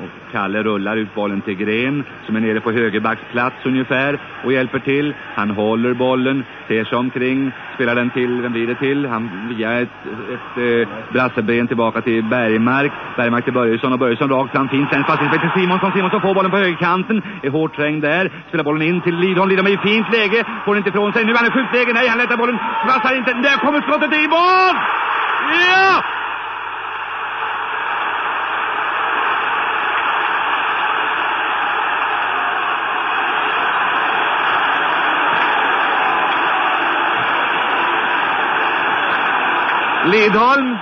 Och Kalle rullar ut bollen till Gren som är nere på högerbacksplats ungefär och hjälper till. Han håller bollen, ser sig omkring, spelar den till, vem blir det till? Han via ett, ett, ett eh, brasseben tillbaka till Bergmark. Bergmark till Börjesson och Börjesson rakt fram, fint. Sen passning till Simonsson. Simonsson får bollen på högerkanten, är hårt trängd där. Spelar bollen in till Lidholm. Lidholm är i fint läge, får inte ifrån sig. Nu är han i skjutläge, nej han lättar bollen, Svassar inte. Där kommer skottet i mål! Ja! Lidholm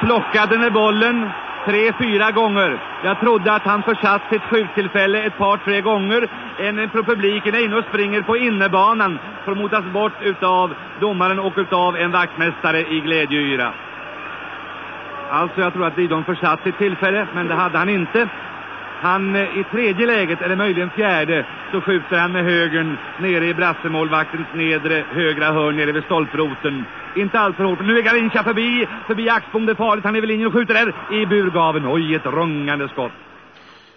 plockade med bollen tre, fyra gånger. Jag trodde att han försatt sitt skjuttillfälle ett par, tre gånger. En, från publiken är inne och springer på innebanan. Får motas bort utav domaren och utav en vaktmästare i glädjeyra. Alltså jag tror att Lidholm försatt sitt tillfälle, men det hade han inte. Han eh, i tredje läget, eller möjligen fjärde, så skjuter han med högern nere i brassemålvaktens nedre högra hörn nere vid stolproten. Inte alltför hårt. Nu är Garincha förbi, förbi Axbom, det är farligt. Han är väl linjen och skjuter där i burgaven. Oj, ett rungande skott.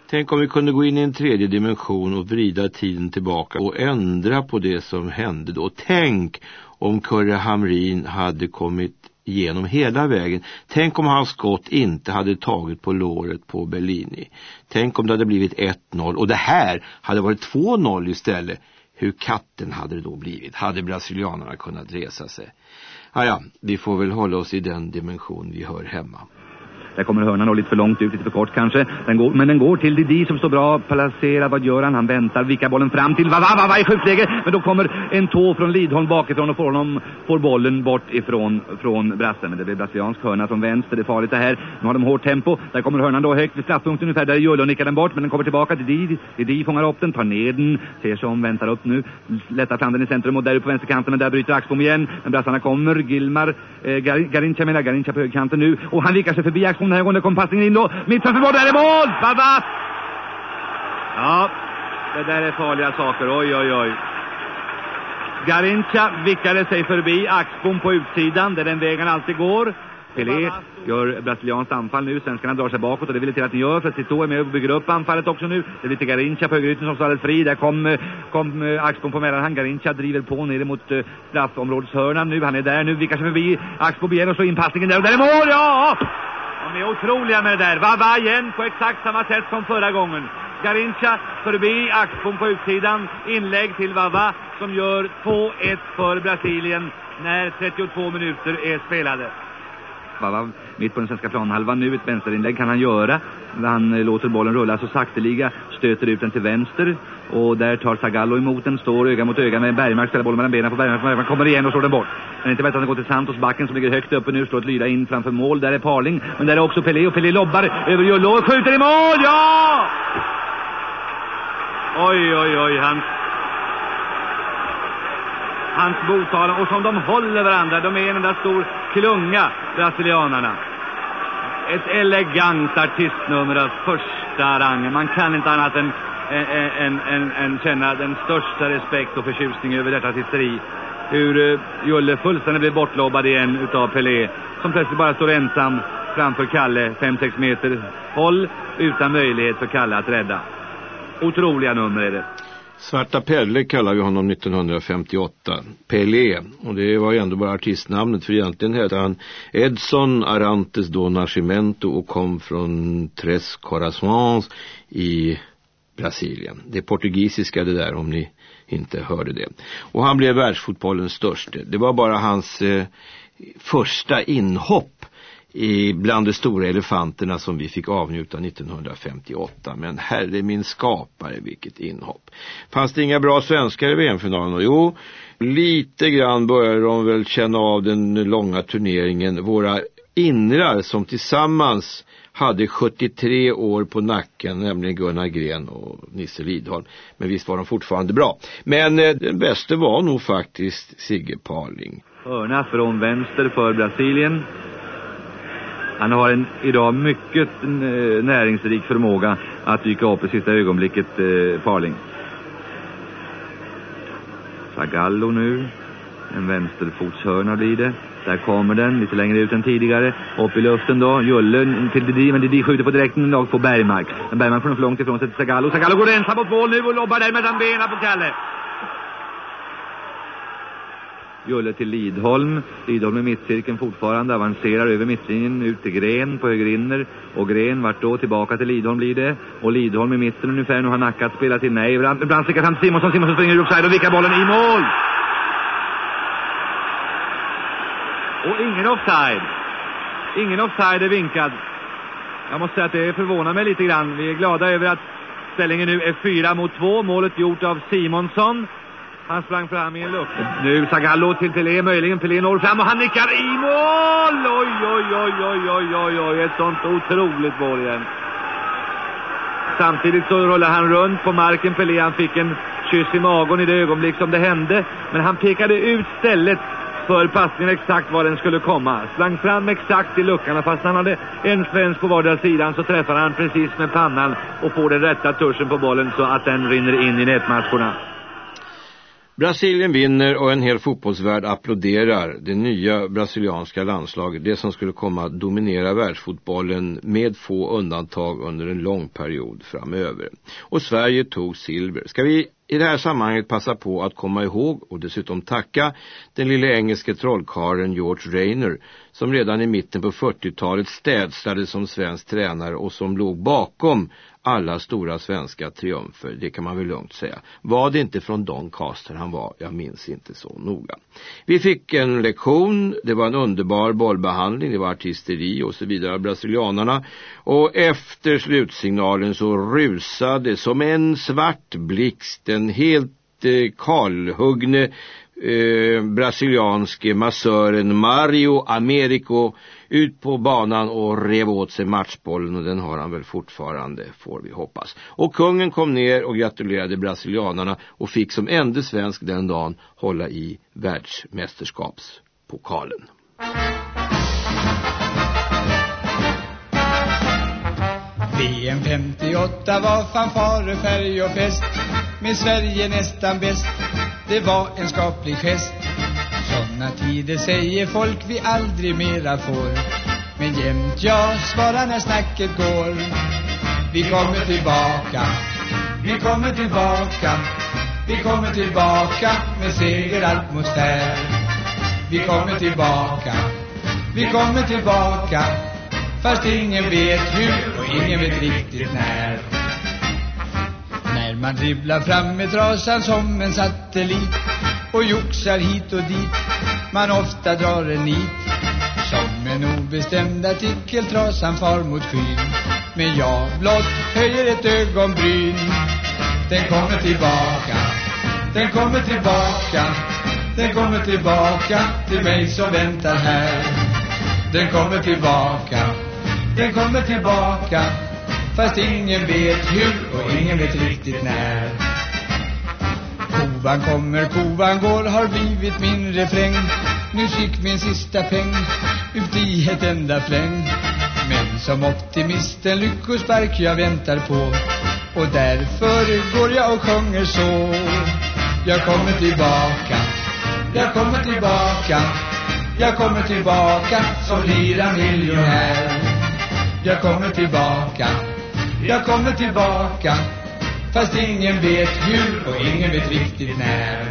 Tänk om vi kunde gå in i en tredje dimension och vrida tiden tillbaka och ändra på det som hände då. Tänk om Kurre Hamrin hade kommit genom hela vägen. Tänk om hans skott inte hade tagit på låret på Bellini. Tänk om det hade blivit 1-0 och det här hade varit 2-0 istället. Hur katten hade det då blivit? Hade brasilianerna kunnat resa sig? Ah ja, vi får väl hålla oss i den dimension vi hör hemma. Där kommer hörnan då lite för långt ut, lite för kort kanske. Den går, men den går till Didi som står bra placerad. Vad gör han? Han väntar, vickar bollen fram till Vava, Vava i skjutläge. Men då kommer en tå från Lidholm bakifrån och får, honom, får bollen bort ifrån från brassen. Men det blir brasiliansk hörna från vänster. Det är farligt det här. Nu har de hårt tempo. Där kommer hörnan då högt vid straffpunkten ungefär. Där är Julle och nickar den bort. Men den kommer tillbaka till Didi. Didi fångar upp den, tar ner den. Ser sig om, väntar upp nu. Lättar fram den i centrum och där uppe på vänsterkanten. Men där bryter Axbom igen. Men brassarna kommer. Gilmar, eh, Garincha menar Garincha på högerkanten nu. Och han vickar sig förbi Axbom den här gången. Det kommer passningen in då. Mittfältet mål, där är mål! Baba! Ja, det där är farliga saker. Oj, oj, oj. Garincha vickade sig förbi Axbom på utsidan, där den vägen alltid går. Pelé gör brasilianskt anfall nu. Svenskarna drar sig bakåt och det vill till att ni gör för att Tito är med och bygger upp anfallet också nu. Det blir till Garincha på högerytten som står alldeles fri. Där kom, kom Axbom på mellanhand. Garincha driver på ner mot uh, straffområdeshörnan nu. Han är där nu, vickar sig förbi Axbom igen och slår in passningen där. Och där är mål, ja! De är otroliga med det där. Vava igen på exakt samma sätt som förra gången. Garincha förbi Axbom på utsidan. Inlägg till Vava som gör 2-1 för Brasilien när 32 minuter är spelade. Vava mitt på den svenska planhalvan nu. Ett vänsterinlägg kan han göra. Han låter bollen rulla så sakteliga. Stöter ut den till vänster. Och där tar Zagallo emot den. Står öga mot öga med Bergmark. Ställer bollen mellan benen på Bergmark. Bergmark kommer igen och slår den bort. Men inte bättre att den går till Santos backen som ligger högt uppe nu. Slår ett lyda in framför mål. Där är Parling. Men där är också Pelé. Och Pelé lobbar över Julle och skjuter i mål. Ja! Oj, oj, oj. Hans hans botalan och som de håller varandra. De är en enda stor klunga, brasilianarna. Ett elegant artistnummer av första rangen. Man kan inte annat än, än, än, än, än känna den största respekt och förtjusning över detta artisteri. Hur eh, uh, Julle fullständigt blir bortlobbad igen utav Pelé. Som plötsligt bara står ensam framför Kalle, 5-6 meter håll, utan möjlighet för Kalle att rädda. Otroliga nummer är det. Svarta Pelle kallar vi honom 1958. Pelé. Och det var ju ändå bara artistnamnet för egentligen hette han Edson Arantes do Nascimento och kom från Tres Corações i Brasilien. Det är portugisiska det där om ni inte hörde det. Och han blev världsfotbollens störste. Det var bara hans eh, första inhopp i bland de stora elefanterna som vi fick avnjuta 1958. Men herre min skapare, vilket inhopp. Fanns det inga bra svenskar i VM-finalen? Jo, lite grann började de väl känna av den långa turneringen. Våra inrar som tillsammans hade 73 år på nacken, nämligen Gunnar Gren och Nisse Lidholm. Men visst var de fortfarande bra. Men eh, den bästa var nog faktiskt Sigge Parling. Hörna från vänster för Brasilien. Han har en idag mycket eh, näringsrik förmåga att dyka upp i sista ögonblicket, eh, Zagallo nu. En vänsterfotshörna blir det. Där kommer den, lite längre ut än tidigare. Upp i luften då, Julle till Didi, men Didi skjuter på direkten lag på Bergmark. Men Bergmark får för långt ifrån sig till Zagallo. Zagallo går ensam mot mål nu och lobbar där mellan benen på Kalle. Julle till Lidholm. Lidholm i mittcirkeln fortfarande avancerar över mittlinjen ut till Gren på högerinner. Och Gren vart då tillbaka till Lidholm blir det. Och Lidholm i mitten ungefär. Nu har Nackat spelat till nej. Ibland stickar fram till Simonsson. Simonsson springer ur offside och vickar bollen i mål. Och ingen offside. Ingen offside är vinkad. Jag måste säga att det förvånar mig lite grann. Vi är glada över att ställningen nu är fyra mot två. Målet gjort av Simonsson. Han sprang fram i en lucka. Nu Zagallo till Pelé, möjligen Pelé når fram och han nickar i mål! Oj, oj, oj, oj, oj, oj, oj, ett sånt otroligt mål igen. Samtidigt så rullar han runt på marken, Pelé, han fick en kyss i magen i det ögonblick som det hände. Men han pekade ut stället för passningen exakt var den skulle komma. Slang fram exakt i luckan och fast han hade en svensk på vardera sidan så träffar han precis med pannan och får den rätta tuschen på bollen så att den rinner in i nätmaskorna. Brasilien vinner och en hel fotbollsvärld applåderar det nya brasilianska landslaget, det som skulle komma att dominera världsfotbollen med få undantag under en lång period framöver. Och Sverige tog silver. Ska vi i det här sammanhanget passa på att komma ihåg och dessutom tacka den lille engelske trollkaren George Rayner som redan i mitten på 40-talet städslade som svensk tränare och som låg bakom alla stora svenska triumfer, det kan man väl lugnt säga. Var det inte från Doncaster han var? Jag minns inte så noga. Vi fick en lektion, det var en underbar bollbehandling, det var artisteri och så vidare av brasilianarna. Och efter slutsignalen så rusade som en svart blixt en helt eh, kalhuggne eh, brasilianske massören Mario Americo ut på banan och rev åt sig matchbollen och den har han väl fortfarande får vi hoppas. Och kungen kom ner och gratulerade brasilianarna och fick som enda svensk den dagen hålla i världsmästerskapspokalen. VM 58 var fanfarer, färg och fest Med Sverige nästan bäst det var en skaplig gest. Såna tider säger folk vi aldrig mera får. Men jämt jag svarar när snacket går. Vi kommer tillbaka Vi kommer tillbaka. Vi kommer tillbaka med seger segeratmosfär Vi kommer tillbaka Vi kommer tillbaka. Fast ingen vet hur och ingen vet riktigt När man dribblar fram med trasan som en satellit Och joxar hit och dit. Man ofta drar en nit Som en obestämd artikel trasan far mot skyn. Men jag blott höjer ett ögonbryn. Den kommer tillbaka Den kommer tillbaka Den kommer tillbaka till mig som väntar här. Den kommer tillbaka den kommer tillbaka. Fast ingen vet hur och ingen vet riktigt när. Kovan kommer, kovan går har blivit min refräng. Nu fick min sista peng ut i ett enda fläng. Men som optimist en lyckospark jag väntar på. Och därför går jag och sjunger så. Jag kommer tillbaka Jag kommer tillbaka. Jag kommer tillbaka som lira miljonär. Jag kommer tillbaka. Jag kommer tillbaka Fast ingen vet hur och ingen vet riktigt när.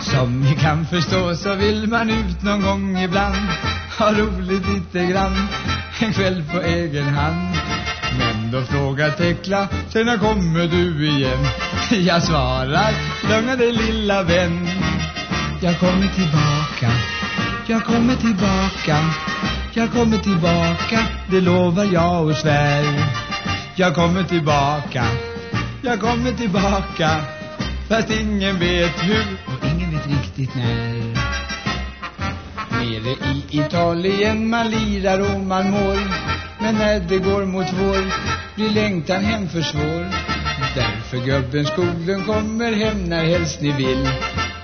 Som ni kan förstå så vill man ut någon gång ibland. Ha roligt lite grann En kväll på egen hand. Men då frågar Tekla Sen när kommer du igen? Jag svarar Lugna dig lilla vän. Jag kommer tillbaka Jag kommer tillbaka jag kommer tillbaka, det lovar jag och svär. Jag kommer tillbaka, jag kommer tillbaka Fast ingen vet hur. Och ingen vet riktigt när. Nere i Italien man lirar och man mår. Men när det går mot vår blir längtan hem för svår. Därför gubben skogen kommer hem när helst ni vill.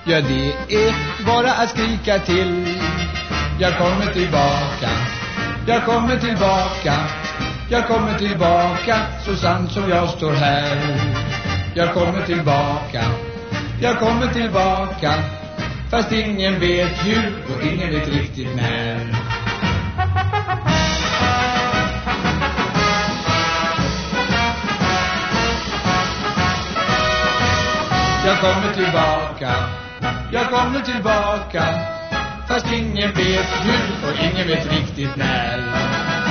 Ja det är bara att skrika till jag kommer tillbaka. Jag kommer tillbaka. Jag kommer tillbaka Så sant som jag står här. Jag kommer tillbaka. Jag kommer tillbaka. Fast ingen vet hur och ingen vet riktigt när. Jag kommer tillbaka. Jag kommer tillbaka. Fast ingen vet hur och ingen vet riktigt när.